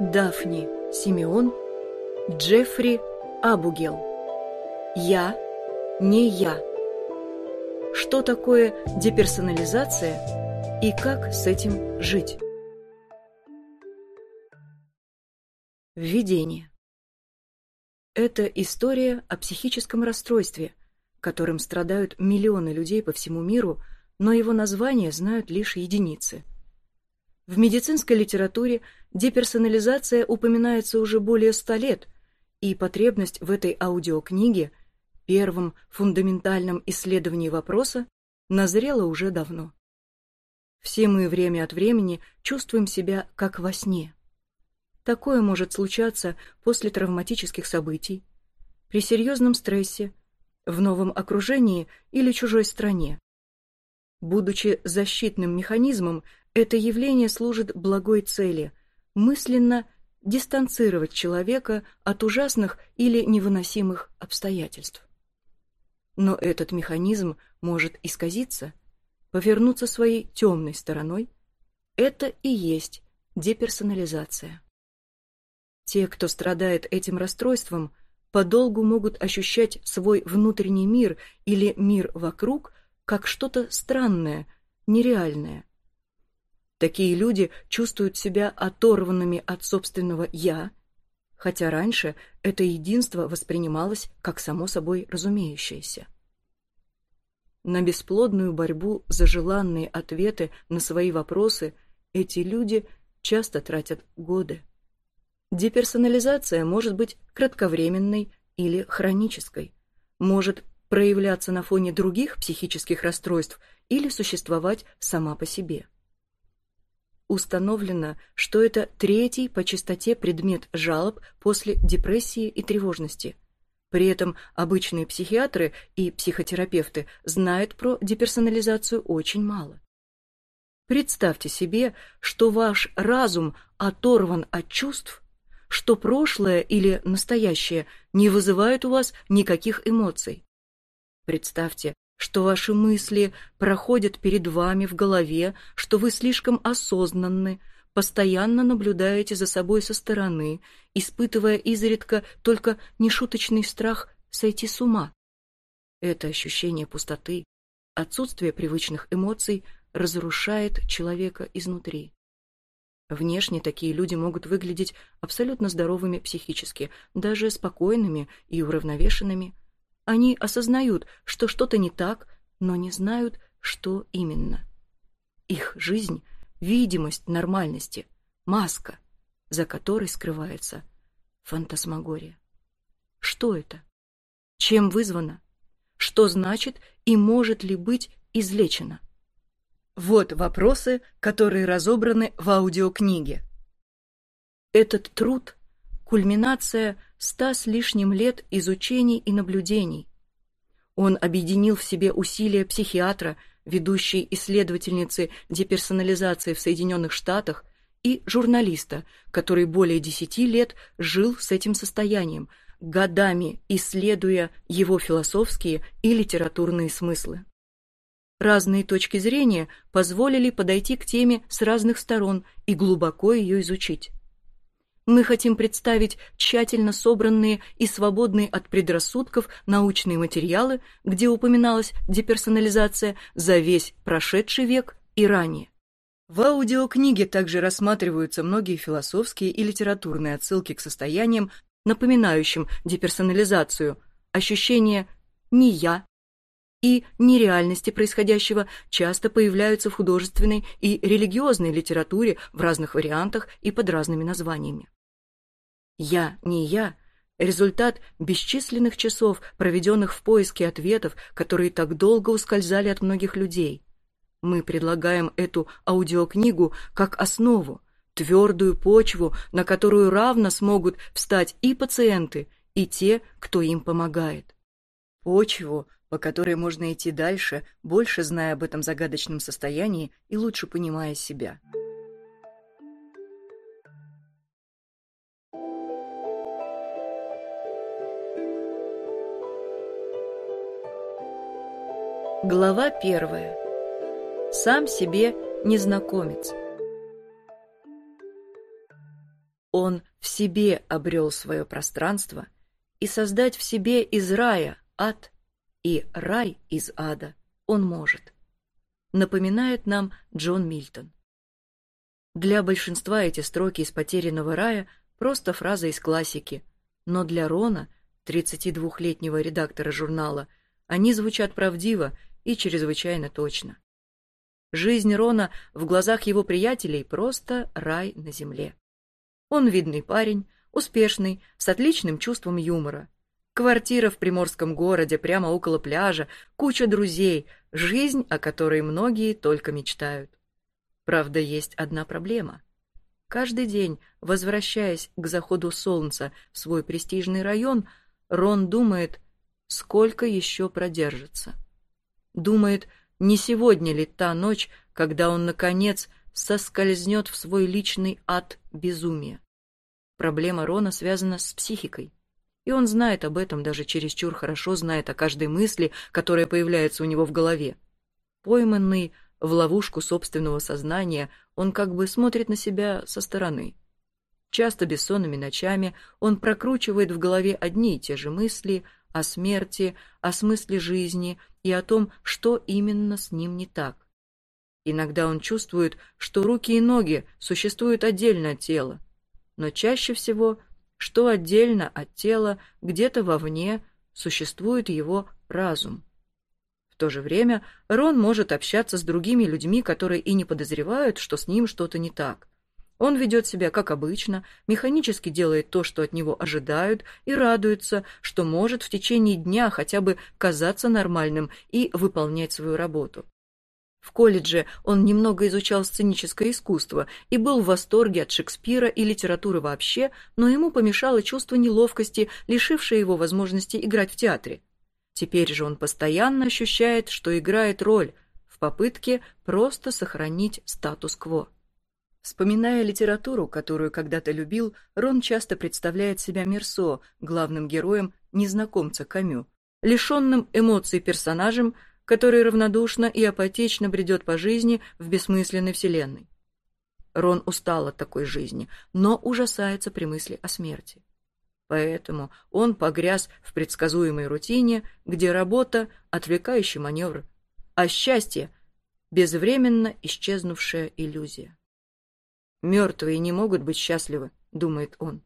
Дафни Симеон, Джеффри Абугел. Я не я. Что такое деперсонализация и как с этим жить? Введение. Это история о психическом расстройстве, которым страдают миллионы людей по всему миру, но его название знают лишь единицы – в медицинской литературе деперсонализация упоминается уже более ста лет, и потребность в этой аудиокниге, первом фундаментальном исследовании вопроса, назрела уже давно. Все мы время от времени чувствуем себя как во сне. Такое может случаться после травматических событий, при серьезном стрессе, в новом окружении или чужой стране. Будучи защитным механизмом, это явление служит благой цели – мысленно дистанцировать человека от ужасных или невыносимых обстоятельств. Но этот механизм может исказиться, повернуться своей темной стороной. Это и есть деперсонализация. Те, кто страдает этим расстройством, подолгу могут ощущать свой внутренний мир или мир вокруг как что-то странное, нереальное – Такие люди чувствуют себя оторванными от собственного «я», хотя раньше это единство воспринималось как само собой разумеющееся. На бесплодную борьбу за желанные ответы на свои вопросы эти люди часто тратят годы. Деперсонализация может быть кратковременной или хронической, может проявляться на фоне других психических расстройств или существовать сама по себе. Установлено, что это третий по частоте предмет жалоб после депрессии и тревожности. При этом обычные психиатры и психотерапевты знают про деперсонализацию очень мало. Представьте себе, что ваш разум оторван от чувств, что прошлое или настоящее не вызывают у вас никаких эмоций. Представьте, что ваши мысли проходят перед вами в голове, что вы слишком осознанны, постоянно наблюдаете за собой со стороны, испытывая изредка только нешуточный страх сойти с ума. Это ощущение пустоты, отсутствие привычных эмоций разрушает человека изнутри. Внешне такие люди могут выглядеть абсолютно здоровыми психически, даже спокойными и уравновешенными, они осознают, что что-то не так, но не знают, что именно. Их жизнь — видимость нормальности, маска, за которой скрывается фантасмагория. Что это? Чем вызвано? Что значит и может ли быть излечено? Вот вопросы, которые разобраны в аудиокниге. Этот труд — кульминация ста с лишним лет изучений и наблюдений. Он объединил в себе усилия психиатра, ведущей исследовательницы деперсонализации в Соединенных Штатах, и журналиста, который более десяти лет жил с этим состоянием, годами исследуя его философские и литературные смыслы. Разные точки зрения позволили подойти к теме с разных сторон и глубоко ее изучить. Мы хотим представить тщательно собранные и свободные от предрассудков научные материалы, где упоминалась деперсонализация за весь прошедший век и ранее. В аудиокниге также рассматриваются многие философские и литературные отсылки к состояниям, напоминающим деперсонализацию, ощущение «не я» и нереальности происходящего часто появляются в художественной и религиозной литературе в разных вариантах и под разными названиями. «Я, не я» — результат бесчисленных часов, проведенных в поиске ответов, которые так долго ускользали от многих людей. Мы предлагаем эту аудиокнигу как основу, твердую почву, на которую равно смогут встать и пациенты, и те, кто им помогает. Почву, по которой можно идти дальше, больше зная об этом загадочном состоянии и лучше понимая себя. Глава первая. Сам себе незнакомец. Он в себе обрел свое пространство, и создать в себе из рая ад и рай из ада он может, напоминает нам Джон Мильтон. Для большинства эти строки из «Потерянного рая» просто фраза из классики, но для Рона, 32-летнего редактора журнала, они звучат правдиво и чрезвычайно точно. Жизнь Рона в глазах его приятелей просто рай на земле. Он видный парень, успешный, с отличным чувством юмора. Квартира в приморском городе, прямо около пляжа, куча друзей, жизнь, о которой многие только мечтают. Правда, есть одна проблема. Каждый день, возвращаясь к заходу солнца в свой престижный район, Рон думает, сколько еще продержится. Думает, не сегодня ли та ночь, когда он, наконец, соскользнет в свой личный ад безумия. Проблема Рона связана с психикой. И он знает об этом, даже чересчур хорошо знает о каждой мысли, которая появляется у него в голове. Пойманный в ловушку собственного сознания, он как бы смотрит на себя со стороны. Часто бессонными ночами он прокручивает в голове одни и те же мысли о смерти, о смысле жизни и о том, что именно с ним не так. Иногда он чувствует, что руки и ноги существуют отдельно от тела, но чаще всего, что отдельно от тела, где-то вовне, существует его разум. В то же время Рон может общаться с другими людьми, которые и не подозревают, что с ним что-то не так. Он ведет себя как обычно, механически делает то, что от него ожидают, и радуется, что может в течение дня хотя бы казаться нормальным и выполнять свою работу. В колледже он немного изучал сценическое искусство и был в восторге от Шекспира и литературы вообще, но ему помешало чувство неловкости, лишившее его возможности играть в театре. Теперь же он постоянно ощущает, что играет роль в попытке просто сохранить статус-кво. Вспоминая литературу, которую когда-то любил, Рон часто представляет себя Мерсо, главным героем незнакомца Камю, лишенным эмоций персонажем, который равнодушно и апатично бредет по жизни в бессмысленной вселенной. Рон устал от такой жизни, но ужасается при мысли о смерти. Поэтому он погряз в предсказуемой рутине, где работа — отвлекающий маневр, а счастье — безвременно исчезнувшая иллюзия. «Мертвые не могут быть счастливы», — думает он.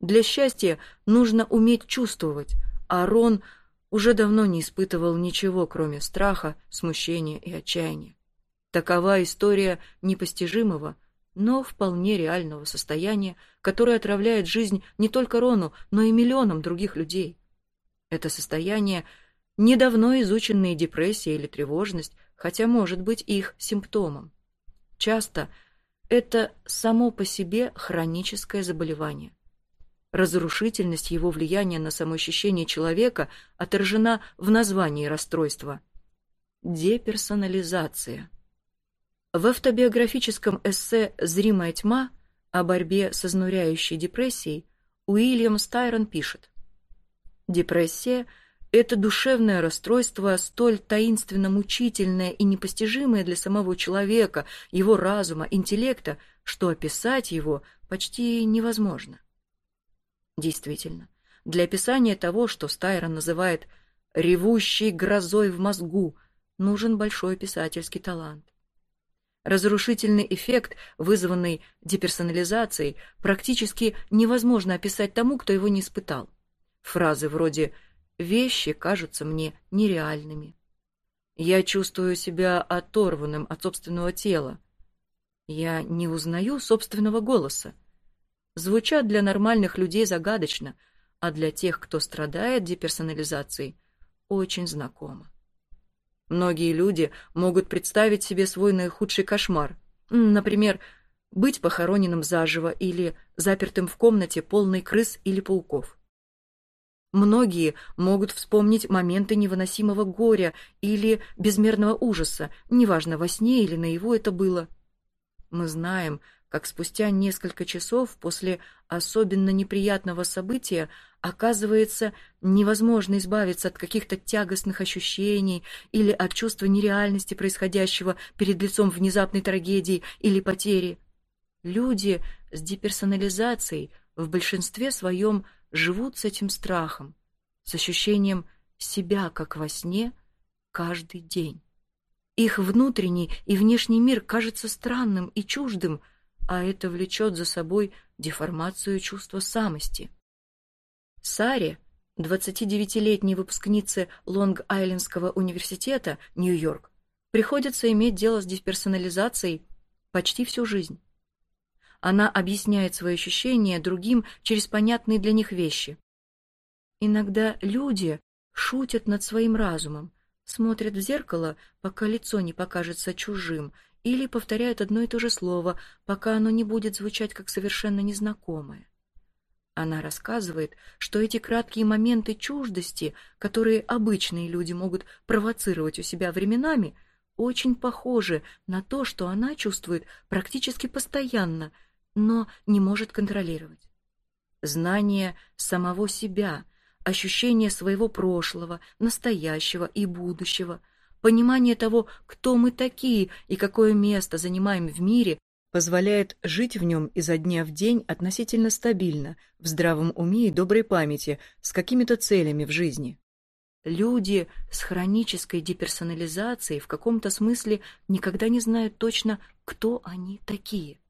«Для счастья нужно уметь чувствовать, а Рон — уже давно не испытывал ничего, кроме страха, смущения и отчаяния. Такова история непостижимого, но вполне реального состояния, которое отравляет жизнь не только Рону, но и миллионам других людей. Это состояние – недавно изученные депрессия или тревожность, хотя может быть их симптомом. Часто это само по себе хроническое заболевание. Разрушительность его влияния на самоощущение человека отражена в названии расстройства. Деперсонализация. В автобиографическом эссе «Зримая тьма» о борьбе с изнуряющей депрессией Уильям Стайрон пишет «Депрессия – это душевное расстройство, столь таинственно мучительное и непостижимое для самого человека, его разума, интеллекта, что описать его почти невозможно. Действительно, для описания того, что Стайрон называет «ревущей грозой в мозгу», нужен большой писательский талант. Разрушительный эффект, вызванный деперсонализацией, практически невозможно описать тому, кто его не испытал. Фразы вроде «вещи кажутся мне нереальными», «я чувствую себя оторванным от собственного тела», «я не узнаю собственного голоса», звучат для нормальных людей загадочно, а для тех, кто страдает деперсонализацией, очень знакомо. Многие люди могут представить себе свой наихудший кошмар. Например, быть похороненным заживо или запертым в комнате, полной крыс или пауков. Многие могут вспомнить моменты невыносимого горя или безмерного ужаса, неважно, во сне или наяву это было. Мы знаем, как спустя несколько часов после особенно неприятного события оказывается невозможно избавиться от каких-то тягостных ощущений или от чувства нереальности происходящего перед лицом внезапной трагедии или потери. Люди с деперсонализацией в большинстве своем живут с этим страхом, с ощущением себя как во сне каждый день. Их внутренний и внешний мир кажется странным и чуждым, а это влечет за собой деформацию чувства самости. Саре, 29-летней выпускнице Лонг-Айлендского университета, Нью-Йорк, приходится иметь дело с деперсонализацией почти всю жизнь. Она объясняет свои ощущения другим через понятные для них вещи. Иногда люди шутят над своим разумом, смотрят в зеркало, пока лицо не покажется чужим, или повторяют одно и то же слово, пока оно не будет звучать как совершенно незнакомое. Она рассказывает, что эти краткие моменты чуждости, которые обычные люди могут провоцировать у себя временами, очень похожи на то, что она чувствует практически постоянно, но не может контролировать. Знание самого себя, ощущение своего прошлого, настоящего и будущего, понимание того, кто мы такие и какое место занимаем в мире, позволяет жить в нем изо дня в день относительно стабильно, в здравом уме и доброй памяти, с какими-то целями в жизни. Люди с хронической деперсонализацией в каком-то смысле никогда не знают точно, кто они такие.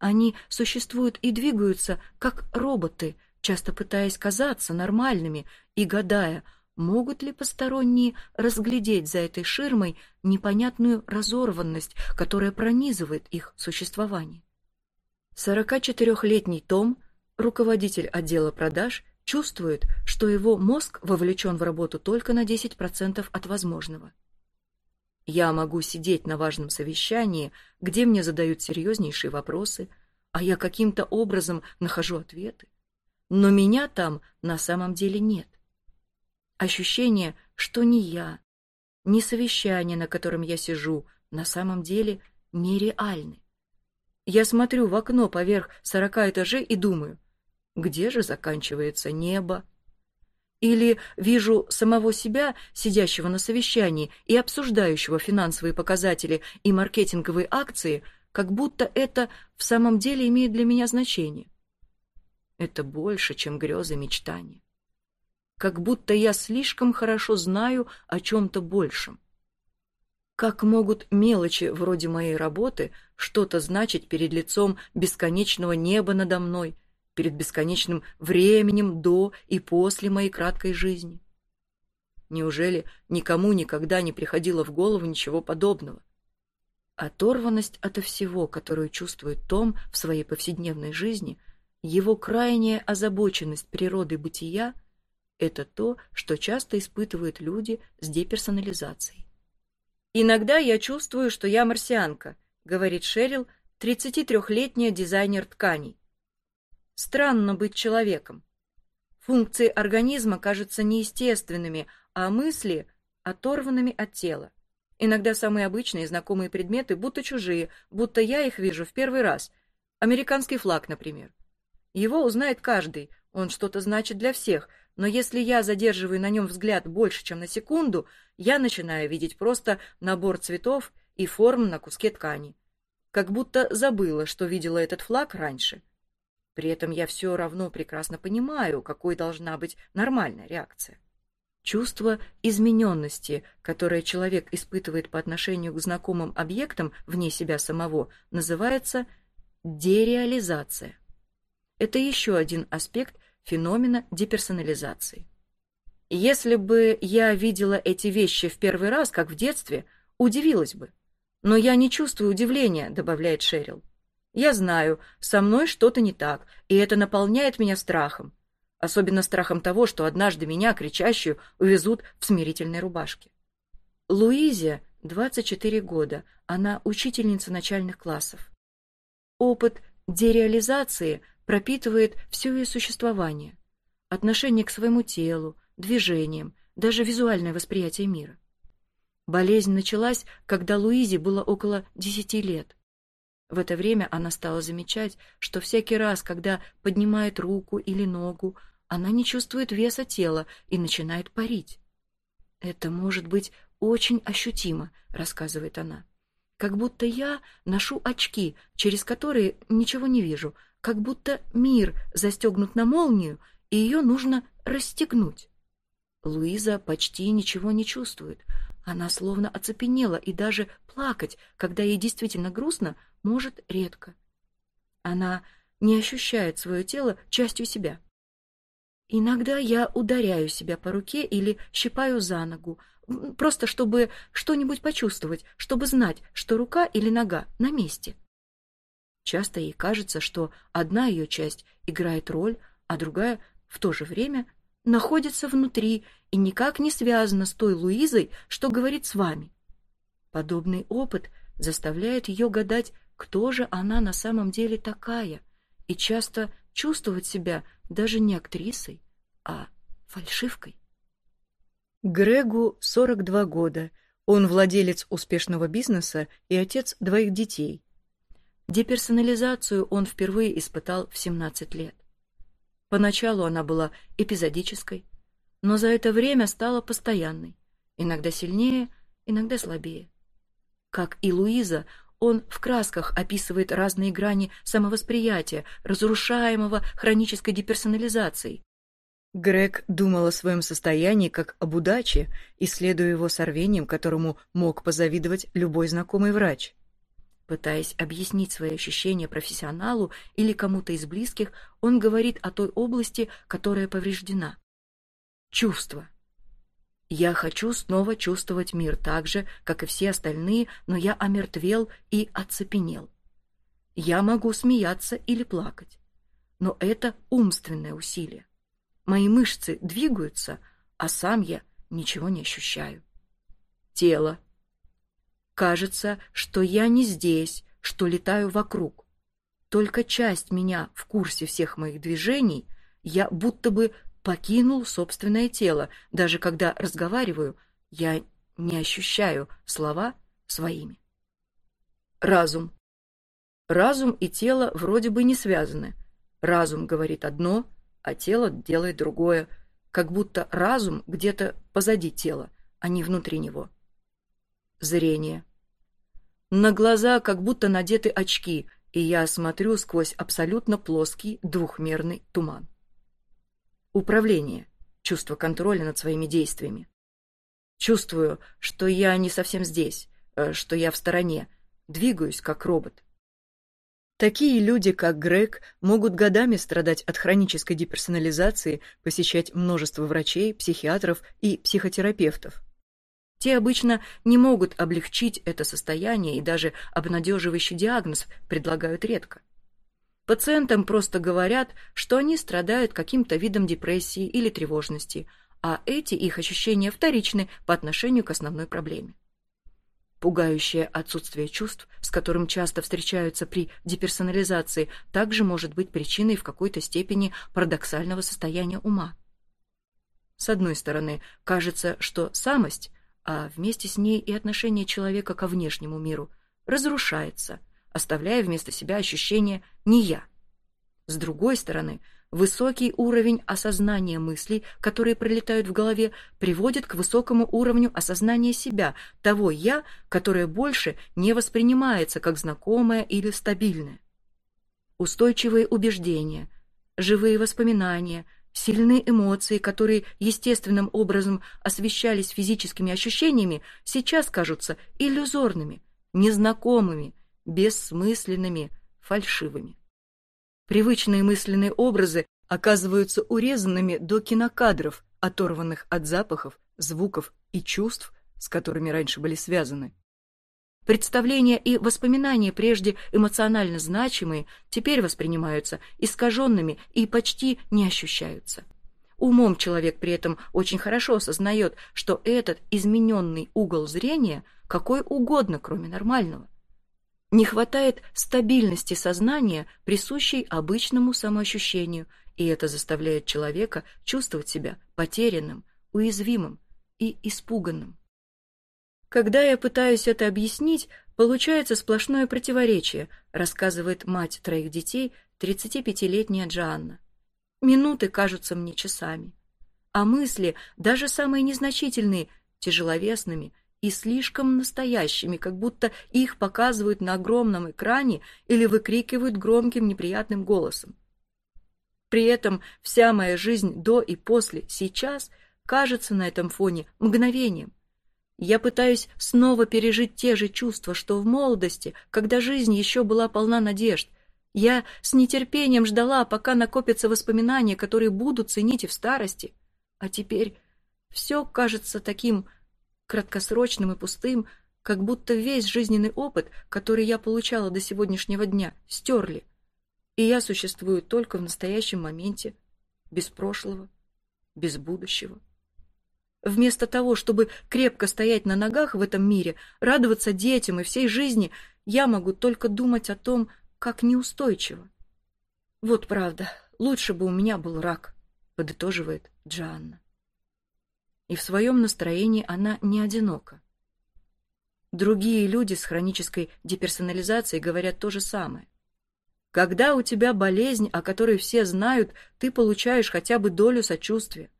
Они существуют и двигаются, как роботы, часто пытаясь казаться нормальными и гадая, могут ли посторонние разглядеть за этой ширмой непонятную разорванность, которая пронизывает их существование. 44-летний Том, руководитель отдела продаж, чувствует, что его мозг вовлечен в работу только на 10% от возможного. Я могу сидеть на важном совещании, где мне задают серьезнейшие вопросы, а я каким-то образом нахожу ответы. Но меня там на самом деле нет. Ощущение, что ни я, ни совещание, на котором я сижу, на самом деле нереальны. Я смотрю в окно поверх сорока этажей и думаю, где же заканчивается небо? Или вижу самого себя, сидящего на совещании и обсуждающего финансовые показатели и маркетинговые акции, как будто это в самом деле имеет для меня значение. Это больше, чем грезы мечтания. Как будто я слишком хорошо знаю о чем-то большем. Как могут мелочи вроде моей работы что-то значить перед лицом бесконечного неба надо мной, перед бесконечным временем до и после моей краткой жизни? Неужели никому никогда не приходило в голову ничего подобного? Оторванность ото всего, которую чувствует Том в своей повседневной жизни – его крайняя озабоченность природой бытия – это то, что часто испытывают люди с деперсонализацией. «Иногда я чувствую, что я марсианка», — говорит Шерил, 33-летняя дизайнер тканей. «Странно быть человеком. Функции организма кажутся неестественными, а мысли — оторванными от тела. Иногда самые обычные знакомые предметы будто чужие, будто я их вижу в первый раз. Американский флаг, например. Его узнает каждый, он что-то значит для всех, но если я задерживаю на нем взгляд больше, чем на секунду, я начинаю видеть просто набор цветов и форм на куске ткани. Как будто забыла, что видела этот флаг раньше. При этом я все равно прекрасно понимаю, какой должна быть нормальная реакция. Чувство измененности, которое человек испытывает по отношению к знакомым объектам вне себя самого, называется дереализация. Это еще один аспект феномена деперсонализации. Если бы я видела эти вещи в первый раз, как в детстве, удивилась бы. Но я не чувствую удивления, добавляет Шерил. Я знаю, со мной что-то не так, и это наполняет меня страхом. Особенно страхом того, что однажды меня, кричащую, увезут в смирительной рубашке. Луизе 24 года, она учительница начальных классов. Опыт дереализации пропитывает все ее существование, отношение к своему телу, движениям, даже визуальное восприятие мира. Болезнь началась, когда Луизе было около десяти лет. В это время она стала замечать, что всякий раз, когда поднимает руку или ногу, она не чувствует веса тела и начинает парить. «Это может быть очень ощутимо», — рассказывает она. как будто я ношу очки, через которые ничего не вижу, как будто мир застегнут на молнию, и ее нужно расстегнуть. Луиза почти ничего не чувствует. Она словно оцепенела, и даже плакать, когда ей действительно грустно, может редко. Она не ощущает свое тело частью себя. Иногда я ударяю себя по руке или щипаю за ногу, просто чтобы что-нибудь почувствовать, чтобы знать, что рука или нога на месте. Часто ей кажется, что одна ее часть играет роль, а другая в то же время находится внутри и никак не связана с той Луизой, что говорит с вами. Подобный опыт заставляет ее гадать, кто же она на самом деле такая, и часто чувствовать себя даже не актрисой, а фальшивкой. Грегу 42 года. Он владелец успешного бизнеса и отец двоих детей. Деперсонализацию он впервые испытал в 17 лет. Поначалу она была эпизодической, но за это время стала постоянной, иногда сильнее, иногда слабее. Как и Луиза, он в красках описывает разные грани самовосприятия, разрушаемого хронической деперсонализацией. Грег думал о своем состоянии как об удаче, исследуя его сорвением, которому мог позавидовать любой знакомый врач. Пытаясь объяснить свои ощущения профессионалу или кому-то из близких, он говорит о той области, которая повреждена. Чувство. Я хочу снова чувствовать мир так же, как и все остальные, но я омертвел и оцепенел. Я могу смеяться или плакать, но это умственное усилие. Мои мышцы двигаются, а сам я ничего не ощущаю. Тело. Кажется, что я не здесь, что летаю вокруг. Только часть меня в курсе всех моих движений, я будто бы покинул собственное тело. Даже когда разговариваю, я не ощущаю слова своими. Разум. Разум и тело вроде бы не связаны. Разум говорит одно, а тело делает другое, как будто разум где-то позади тела, а не внутри него. Зрение. На глаза как будто надеты очки, и я смотрю сквозь абсолютно плоский двухмерный туман. Управление. Чувство контроля над своими действиями. Чувствую, что я не совсем здесь, э, что я в стороне, двигаюсь как робот. Такие люди, как Грег, могут годами страдать от хронической деперсонализации, посещать множество врачей, психиатров и психотерапевтов. Те обычно не могут облегчить это состояние и даже обнадеживающий диагноз предлагают редко. Пациентам просто говорят, что они страдают каким-то видом депрессии или тревожности, а эти их ощущения вторичны по отношению к основной проблеме. Пугающее отсутствие чувств, с которым часто встречаются при деперсонализации, также может быть причиной в какой-то степени парадоксального состояния ума. С одной стороны, кажется, что самость, а вместе с ней и отношение человека ко внешнему миру, разрушается – оставляя вместо себя ощущение «не я». С другой стороны, высокий уровень осознания мыслей, которые пролетают в голове, приводит к высокому уровню осознания себя, того «я», которое больше не воспринимается как знакомое или стабильное. Устойчивые убеждения, живые воспоминания, сильные эмоции, которые естественным образом освещались физическими ощущениями, сейчас кажутся иллюзорными, незнакомыми, бессмысленными, фальшивыми. Привычные мысленные образы оказываются урезанными до кинокадров, оторванных от запахов, звуков и чувств, с которыми раньше были связаны. Представления и воспоминания, прежде эмоционально значимые, теперь воспринимаются искаженными и почти не ощущаются. Умом человек при этом очень хорошо осознает, что этот измененный угол зрения какой угодно, кроме нормального – не хватает стабильности сознания, присущей обычному самоощущению, и это заставляет человека чувствовать себя потерянным, уязвимым и испуганным. Когда я пытаюсь это объяснить, получается сплошное противоречие, рассказывает мать троих детей, 35-летняя Джоанна. Минуты кажутся мне часами, а мысли, даже самые незначительные, тяжеловесными и слишком настоящими, как будто их показывают на огромном экране или выкрикивают громким неприятным голосом. При этом вся моя жизнь до и после сейчас кажется на этом фоне мгновением. Я пытаюсь снова пережить те же чувства, что в молодости, когда жизнь еще была полна надежд. Я с нетерпением ждала, пока накопятся воспоминания, которые буду ценить и в старости. А теперь все кажется таким краткосрочным и пустым, как будто весь жизненный опыт, который я получала до сегодняшнего дня, стерли. И я существую только в настоящем моменте, без прошлого, без будущего. Вместо того, чтобы крепко стоять на ногах в этом мире, радоваться детям и всей жизни, я могу только думать о том, как неустойчиво. Вот правда, лучше бы у меня был рак, подытоживает Джанна. И в своем настроении она не одинока. Другие люди с хронической деперсонализацией говорят то же самое. Когда у тебя болезнь, о которой все знают, ты получаешь хотя бы долю сочувствия.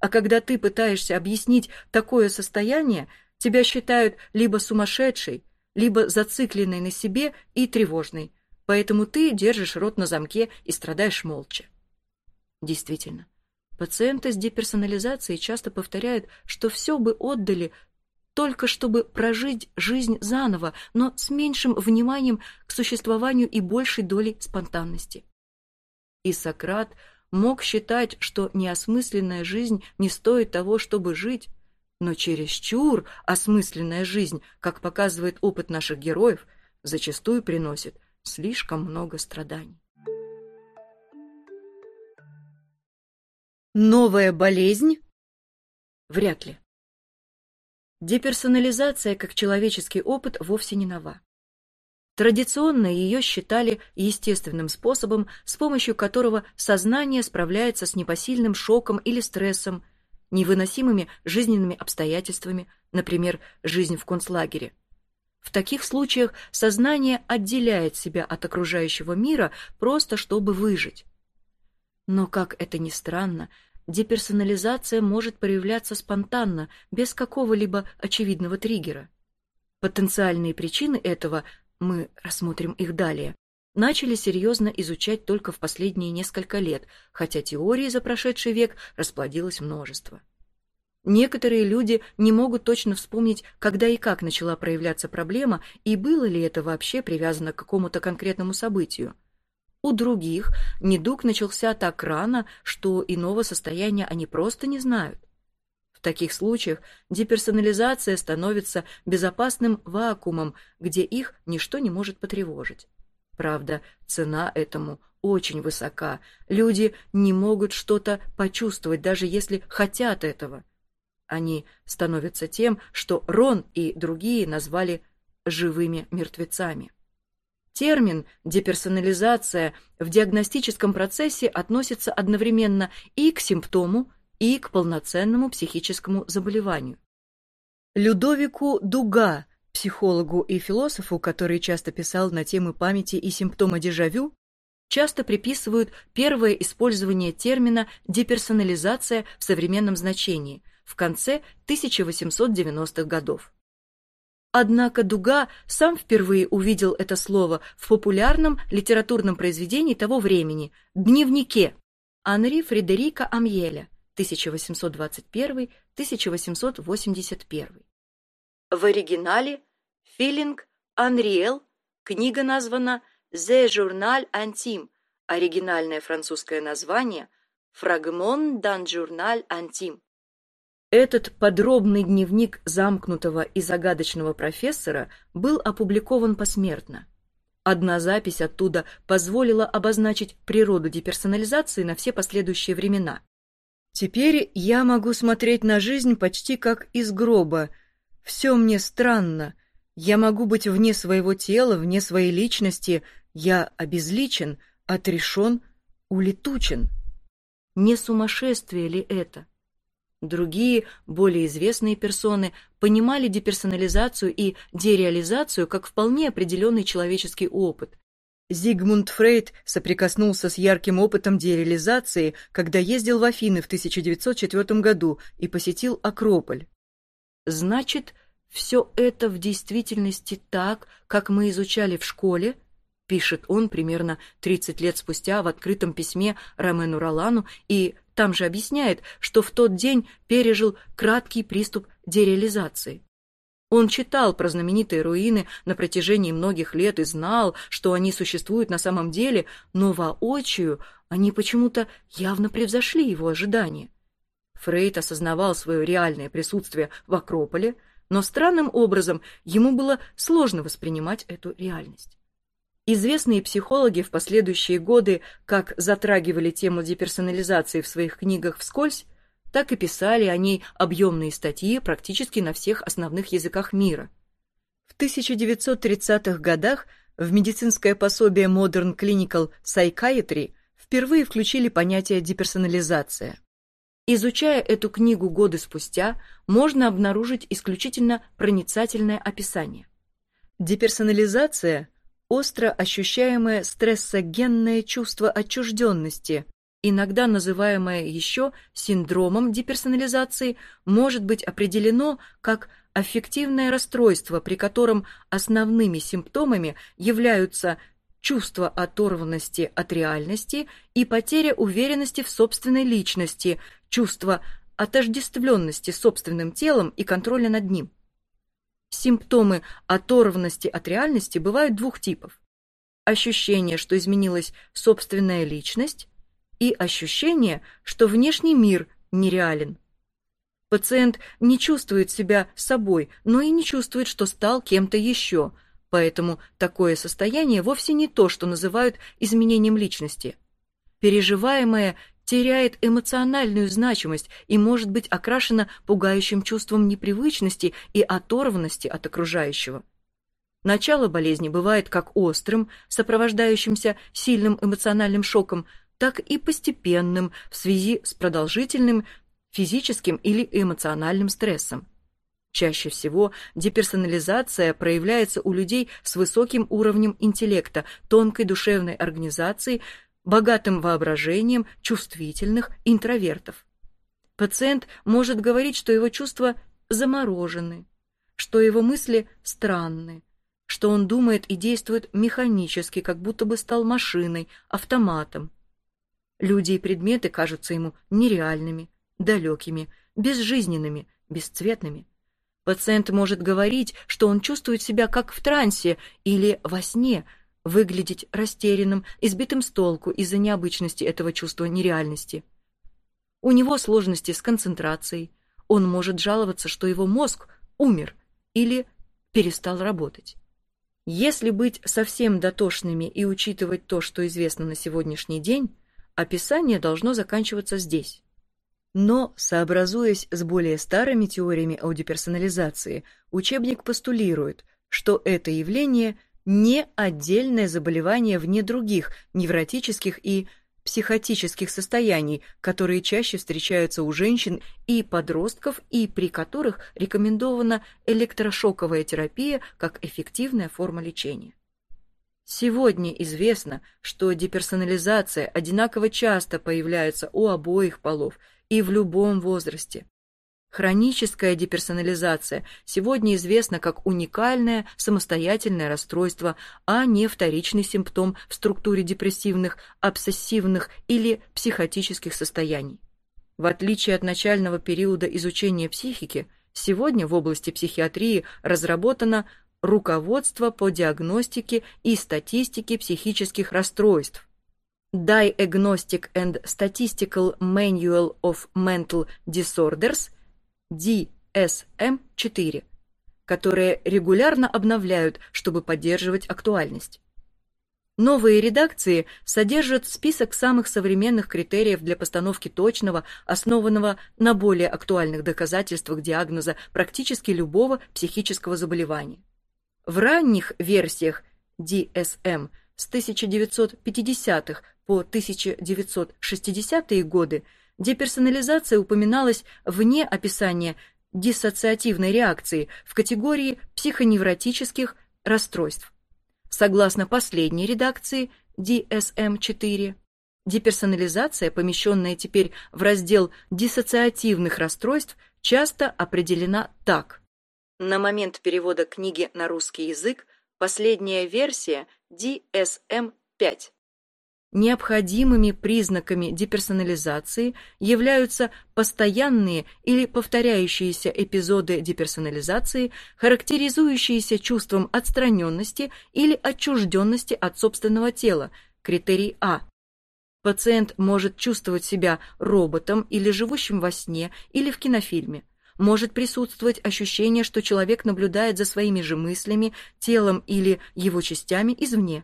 А когда ты пытаешься объяснить такое состояние, тебя считают либо сумасшедшей, либо зацикленной на себе и тревожной, поэтому ты держишь рот на замке и страдаешь молча. Действительно, пациенты с деперсонализацией часто повторяют, что все бы отдали только чтобы прожить жизнь заново, но с меньшим вниманием к существованию и большей долей спонтанности. И Сократ мог считать, что неосмысленная жизнь не стоит того, чтобы жить, но чересчур осмысленная жизнь, как показывает опыт наших героев, зачастую приносит слишком много страданий. Новая болезнь? Вряд ли. Деперсонализация как человеческий опыт вовсе не нова. Традиционно ее считали естественным способом, с помощью которого сознание справляется с непосильным шоком или стрессом, невыносимыми жизненными обстоятельствами, например, жизнь в концлагере. В таких случаях сознание отделяет себя от окружающего мира просто чтобы выжить. Но, как это ни странно, деперсонализация может проявляться спонтанно, без какого-либо очевидного триггера. Потенциальные причины этого, мы рассмотрим их далее, начали серьезно изучать только в последние несколько лет, хотя теории за прошедший век расплодилось множество. Некоторые люди не могут точно вспомнить, когда и как начала проявляться проблема, и было ли это вообще привязано к какому-то конкретному событию. У других недуг начался так рано, что иного состояния они просто не знают. В таких случаях деперсонализация становится безопасным вакуумом, где их ничто не может потревожить. Правда, цена этому очень высока. Люди не могут что-то почувствовать, даже если хотят этого. Они становятся тем, что Рон и другие назвали «живыми мертвецами». Термин «деперсонализация» в диагностическом процессе относится одновременно и к симптому, и к полноценному психическому заболеванию. Людовику Дуга, психологу и философу, который часто писал на темы памяти и симптома дежавю, часто приписывают первое использование термина деперсонализация в современном значении в конце 1890-х годов. Однако Дуга сам впервые увидел это слово в популярном литературном произведении того времени «Дневнике» Анри Фредерика Амьеля 1821-1881. В оригинале «Филинг Анриэл» книга названа «The Journal Intime», оригинальное французское название «Фрагмон дан Journal Intime», этот подробный дневник замкнутого и загадочного профессора был опубликован посмертно. Одна запись оттуда позволила обозначить природу деперсонализации на все последующие времена. «Теперь я могу смотреть на жизнь почти как из гроба. Все мне странно. Я могу быть вне своего тела, вне своей личности. Я обезличен, отрешен, улетучен. Не сумасшествие ли это? Другие, более известные персоны понимали деперсонализацию и дереализацию как вполне определенный человеческий опыт. Зигмунд Фрейд соприкоснулся с ярким опытом дереализации, когда ездил в Афины в 1904 году и посетил Акрополь. Значит, Все это в действительности так, как мы изучали в школе, пишет он примерно 30 лет спустя в открытом письме Ромену Ролану и там же объясняет, что в тот день пережил краткий приступ дереализации. Он читал про знаменитые руины на протяжении многих лет и знал, что они существуют на самом деле, но воочию они почему-то явно превзошли его ожидания. Фрейд осознавал свое реальное присутствие в Акрополе, но странным образом ему было сложно воспринимать эту реальность. Известные психологи в последующие годы как затрагивали тему деперсонализации в своих книгах вскользь, так и писали о ней объемные статьи практически на всех основных языках мира. В 1930-х годах в медицинское пособие Modern Clinical Psychiatry впервые включили понятие деперсонализация. Изучая эту книгу годы спустя, можно обнаружить исключительно проницательное описание. Деперсонализация – остро ощущаемое стрессогенное чувство отчужденности, иногда называемое еще синдромом деперсонализации, может быть определено как аффективное расстройство, при котором основными симптомами являются чувство оторванности от реальности и потеря уверенности в собственной личности, чувство отождествленности собственным телом и контроля над ним. Симптомы оторванности от реальности бывают двух типов. Ощущение, что изменилась собственная личность, и ощущение, что внешний мир нереален. Пациент не чувствует себя собой, но и не чувствует, что стал кем-то еще, поэтому такое состояние вовсе не то, что называют изменением личности. Переживаемое теряет эмоциональную значимость и может быть окрашено пугающим чувством непривычности и оторванности от окружающего. Начало болезни бывает как острым, сопровождающимся сильным эмоциональным шоком, так и постепенным в связи с продолжительным физическим или эмоциональным стрессом. Чаще всего деперсонализация проявляется у людей с высоким уровнем интеллекта, тонкой душевной организацией, богатым воображением, чувствительных интровертов. Пациент может говорить, что его чувства заморожены, что его мысли странны, что он думает и действует механически, как будто бы стал машиной, автоматом. Люди и предметы кажутся ему нереальными, далекими, безжизненными, бесцветными. Пациент может говорить, что он чувствует себя как в трансе или во сне, выглядеть растерянным, избитым с толку из-за необычности этого чувства нереальности. У него сложности с концентрацией. Он может жаловаться, что его мозг умер или перестал работать. Если быть совсем дотошными и учитывать то, что известно на сегодняшний день, описание должно заканчиваться здесь. Но, сообразуясь с более старыми теориями аудиперсонализации, учебник постулирует, что это явление не отдельное заболевание вне других невротических и психотических состояний, которые чаще встречаются у женщин и подростков и при которых рекомендована электрошоковая терапия как эффективная форма лечения. Сегодня известно, что деперсонализация одинаково часто появляется у обоих полов и в любом возрасте. Хроническая деперсонализация сегодня известна как уникальное самостоятельное расстройство, а не вторичный симптом в структуре депрессивных, обсессивных или психотических состояний. В отличие от начального периода изучения психики, сегодня в области психиатрии разработана Руководство по диагностике и статистике психических расстройств. Diagnostic and Statistical Manual of Mental Disorders DSM-4, которые регулярно обновляют, чтобы поддерживать актуальность. Новые редакции содержат список самых современных критериев для постановки точного, основанного на более актуальных доказательствах диагноза практически любого психического заболевания. В ранних версиях DSM с 1950-х по 1960-е годы деперсонализация упоминалась вне описания диссоциативной реакции в категории психоневротических расстройств. Согласно последней редакции DSM-4, деперсонализация, помещенная теперь в раздел диссоциативных расстройств, часто определена так. На момент перевода книги на русский язык последняя версия DSM-5. Необходимыми признаками деперсонализации являются постоянные или повторяющиеся эпизоды деперсонализации, характеризующиеся чувством отстраненности или отчужденности от собственного тела, критерий А. Пациент может чувствовать себя роботом или живущим во сне или в кинофильме. Может присутствовать ощущение, что человек наблюдает за своими же мыслями, телом или его частями извне.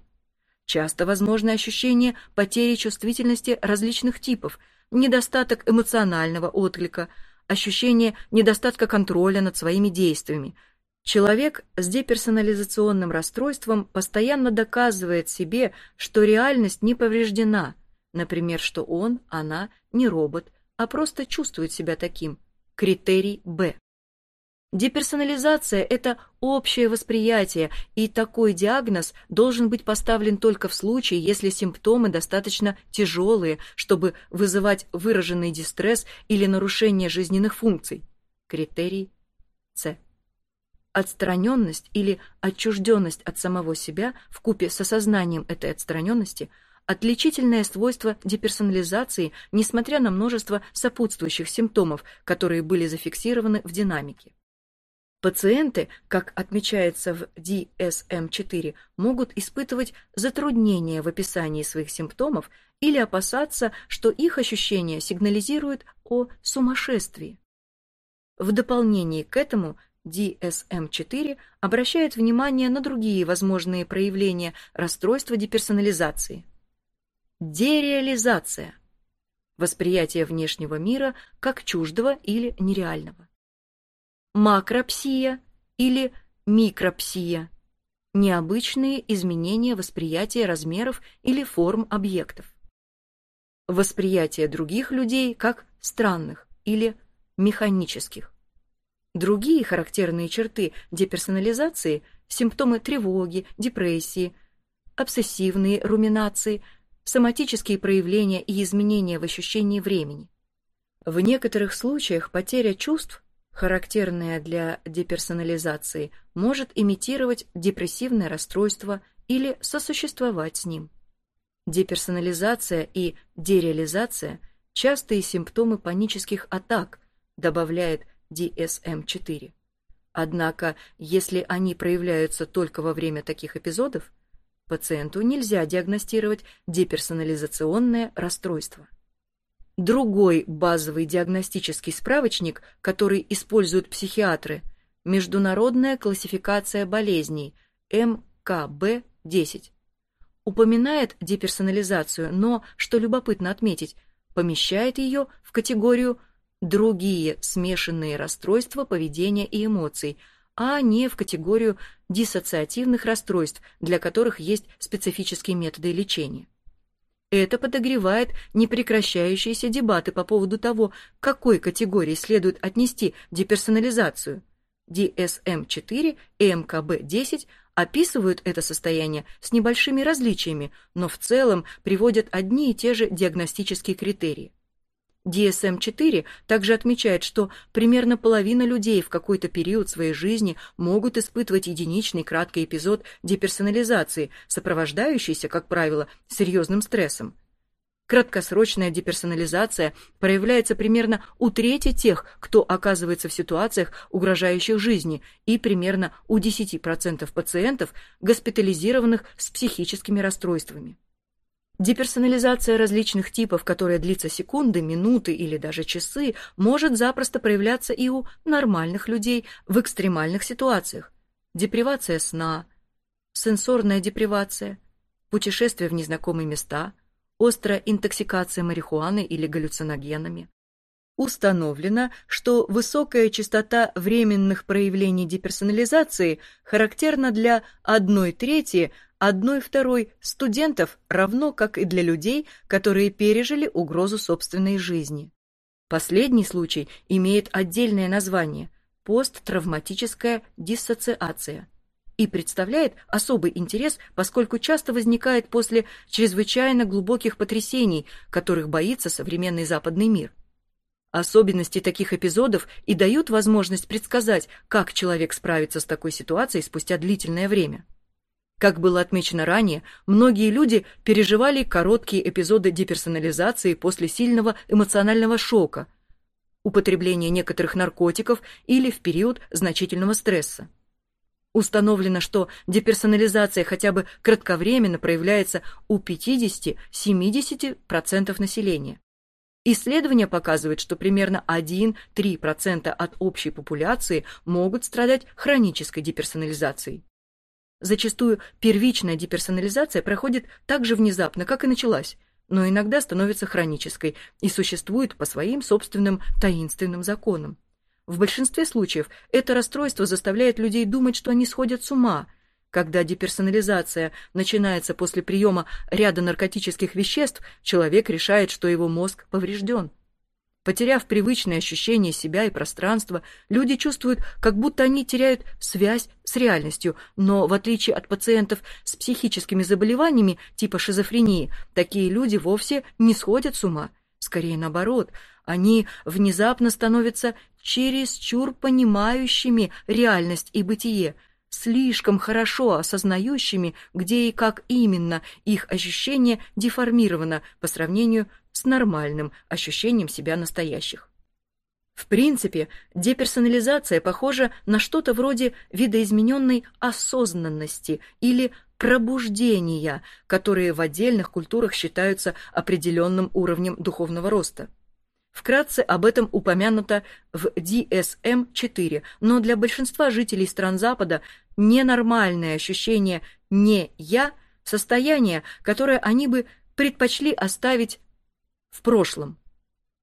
Часто возможно ощущение потери чувствительности различных типов, недостаток эмоционального отклика, ощущение недостатка контроля над своими действиями. Человек с деперсонализационным расстройством постоянно доказывает себе, что реальность не повреждена, например, что он, она не робот, а просто чувствует себя таким. Критерий Б. Деперсонализация – это общее восприятие, и такой диагноз должен быть поставлен только в случае, если симптомы достаточно тяжелые, чтобы вызывать выраженный дистресс или нарушение жизненных функций. Критерий С. Отстраненность или отчужденность от самого себя в купе с осознанием этой отстраненности – отличительное свойство деперсонализации, несмотря на множество сопутствующих симптомов, которые были зафиксированы в динамике. Пациенты, как отмечается в DSM-4, могут испытывать затруднения в описании своих симптомов или опасаться, что их ощущения сигнализируют о сумасшествии. В дополнение к этому DSM-4 обращает внимание на другие возможные проявления расстройства деперсонализации. Дереализация – восприятие внешнего мира как чуждого или нереального макропсия или микропсия – необычные изменения восприятия размеров или форм объектов. Восприятие других людей как странных или механических. Другие характерные черты деперсонализации – симптомы тревоги, депрессии, обсессивные руминации, соматические проявления и изменения в ощущении времени. В некоторых случаях потеря чувств характерная для деперсонализации, может имитировать депрессивное расстройство или сосуществовать с ним. Деперсонализация и дереализация – частые симптомы панических атак, добавляет DSM-4. Однако, если они проявляются только во время таких эпизодов, пациенту нельзя диагностировать деперсонализационное расстройство. Другой базовый диагностический справочник, который используют психиатры, Международная классификация болезней МКБ-10. Упоминает деперсонализацию, но, что любопытно отметить, помещает ее в категорию «другие смешанные расстройства поведения и эмоций», а не в категорию диссоциативных расстройств, для которых есть специфические методы лечения. Это подогревает непрекращающиеся дебаты по поводу того, к какой категории следует отнести деперсонализацию. DSM-4 и МКБ-10 описывают это состояние с небольшими различиями, но в целом приводят одни и те же диагностические критерии. DSM-4 также отмечает, что примерно половина людей в какой-то период своей жизни могут испытывать единичный краткий эпизод деперсонализации, сопровождающийся, как правило, серьезным стрессом. Краткосрочная деперсонализация проявляется примерно у трети тех, кто оказывается в ситуациях, угрожающих жизни, и примерно у 10% пациентов, госпитализированных с психическими расстройствами. Деперсонализация различных типов, которая длится секунды, минуты или даже часы, может запросто проявляться и у нормальных людей в экстремальных ситуациях. Депривация сна, сенсорная депривация, путешествие в незнакомые места, острая интоксикация марихуаной или галлюциногенами. Установлено, что высокая частота временных проявлений деперсонализации характерна для одной трети одной-второй студентов равно как и для людей, которые пережили угрозу собственной жизни. Последний случай имеет отдельное название – посттравматическая диссоциация и представляет особый интерес, поскольку часто возникает после чрезвычайно глубоких потрясений, которых боится современный западный мир. Особенности таких эпизодов и дают возможность предсказать, как человек справится с такой ситуацией спустя длительное время. Как было отмечено ранее, многие люди переживали короткие эпизоды деперсонализации после сильного эмоционального шока, употребления некоторых наркотиков или в период значительного стресса. Установлено, что деперсонализация хотя бы кратковременно проявляется у 50-70% населения. Исследования показывают, что примерно 1-3% от общей популяции могут страдать хронической деперсонализацией. Зачастую первичная деперсонализация проходит так же внезапно, как и началась, но иногда становится хронической и существует по своим собственным таинственным законам. В большинстве случаев это расстройство заставляет людей думать, что они сходят с ума. Когда деперсонализация начинается после приема ряда наркотических веществ, человек решает, что его мозг поврежден. Потеряв привычное ощущение себя и пространства, люди чувствуют, как будто они теряют связь с реальностью, но в отличие от пациентов с психическими заболеваниями типа шизофрении, такие люди вовсе не сходят с ума. Скорее наоборот, они внезапно становятся чересчур понимающими реальность и бытие, слишком хорошо осознающими, где и как именно их ощущение деформировано по сравнению с нормальным ощущением себя настоящих. В принципе, деперсонализация похожа на что-то вроде видоизмененной осознанности или пробуждения, которые в отдельных культурах считаются определенным уровнем духовного роста. Вкратце об этом упомянуто в DSM-4, но для большинства жителей стран Запада ненормальное ощущение «не я» – состояние, которое они бы предпочли оставить в прошлом.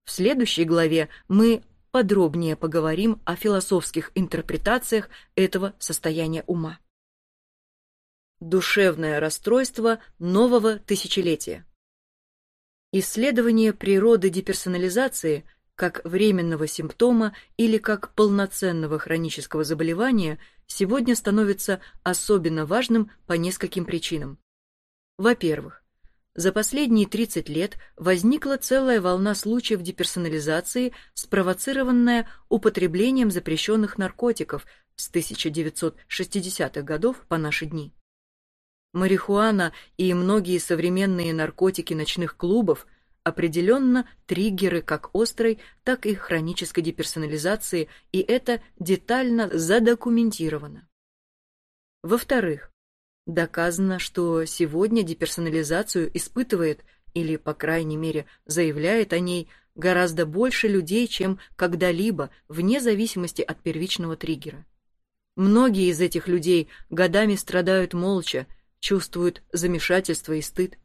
В следующей главе мы подробнее поговорим о философских интерпретациях этого состояния ума. Душевное расстройство нового тысячелетия. Исследование природы деперсонализации как временного симптома или как полноценного хронического заболевания сегодня становится особенно важным по нескольким причинам. Во-первых, за последние 30 лет возникла целая волна случаев деперсонализации, спровоцированная употреблением запрещенных наркотиков с 1960-х годов по наши дни. Марихуана и многие современные наркотики ночных клубов определенно триггеры как острой, так и хронической деперсонализации, и это детально задокументировано. Во-вторых, доказано, что сегодня деперсонализацию испытывает, или, по крайней мере, заявляет о ней, гораздо больше людей, чем когда-либо, вне зависимости от первичного триггера. Многие из этих людей годами страдают молча, чувствуют замешательство и стыд.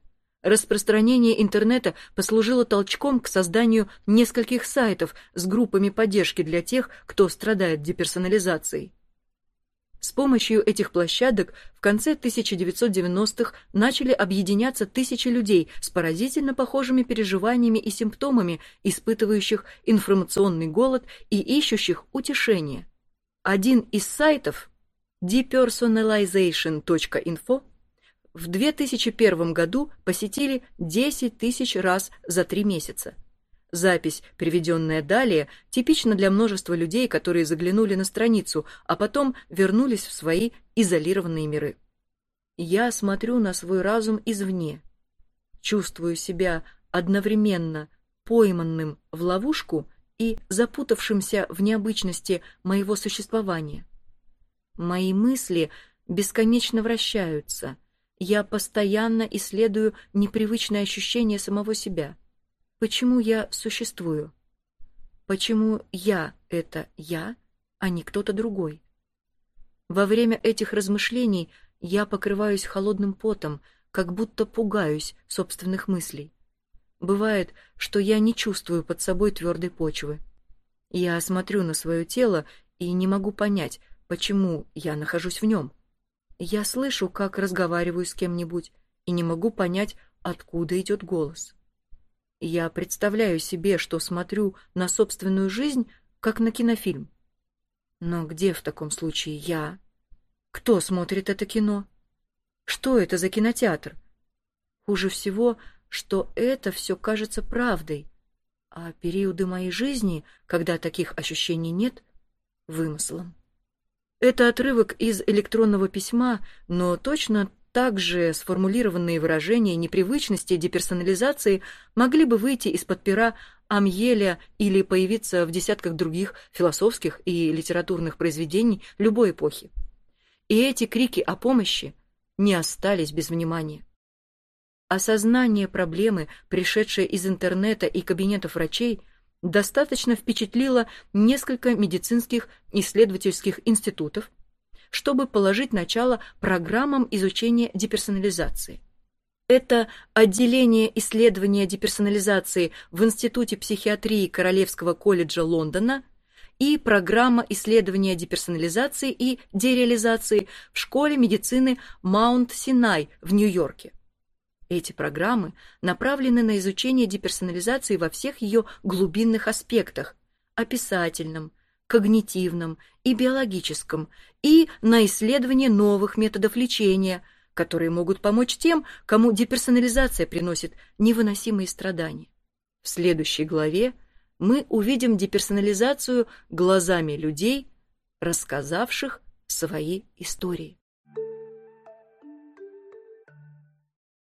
Распространение интернета послужило толчком к созданию нескольких сайтов с группами поддержки для тех, кто страдает деперсонализацией. С помощью этих площадок в конце 1990-х начали объединяться тысячи людей с поразительно похожими переживаниями и симптомами, испытывающих информационный голод и ищущих утешение. Один из сайтов depersonalization.info в 2001 году посетили 10 тысяч раз за три месяца. Запись, приведенная далее, типична для множества людей, которые заглянули на страницу, а потом вернулись в свои изолированные миры. Я смотрю на свой разум извне, чувствую себя одновременно пойманным в ловушку и запутавшимся в необычности моего существования. Мои мысли бесконечно вращаются — я постоянно исследую непривычное ощущение самого себя. Почему я существую? Почему я — это я, а не кто-то другой? Во время этих размышлений я покрываюсь холодным потом, как будто пугаюсь собственных мыслей. Бывает, что я не чувствую под собой твердой почвы. Я смотрю на свое тело и не могу понять, почему я нахожусь в нем. Я слышу, как разговариваю с кем-нибудь, и не могу понять, откуда идет голос. Я представляю себе, что смотрю на собственную жизнь, как на кинофильм. Но где в таком случае я? Кто смотрит это кино? Что это за кинотеатр? Хуже всего, что это все кажется правдой, а периоды моей жизни, когда таких ощущений нет, — вымыслом. Это отрывок из электронного письма, но точно так же сформулированные выражения непривычности деперсонализации могли бы выйти из-под пера Амьеля или появиться в десятках других философских и литературных произведений любой эпохи. И эти крики о помощи не остались без внимания. Осознание проблемы, пришедшее из интернета и кабинетов врачей, достаточно впечатлило несколько медицинских исследовательских институтов, чтобы положить начало программам изучения деперсонализации. Это отделение исследования деперсонализации в Институте психиатрии Королевского колледжа Лондона и программа исследования деперсонализации и дереализации в школе медицины Маунт-Синай в Нью-Йорке. Эти программы направлены на изучение деперсонализации во всех ее глубинных аспектах – описательном, когнитивном и биологическом, и на исследование новых методов лечения, которые могут помочь тем, кому деперсонализация приносит невыносимые страдания. В следующей главе мы увидим деперсонализацию глазами людей, рассказавших свои истории.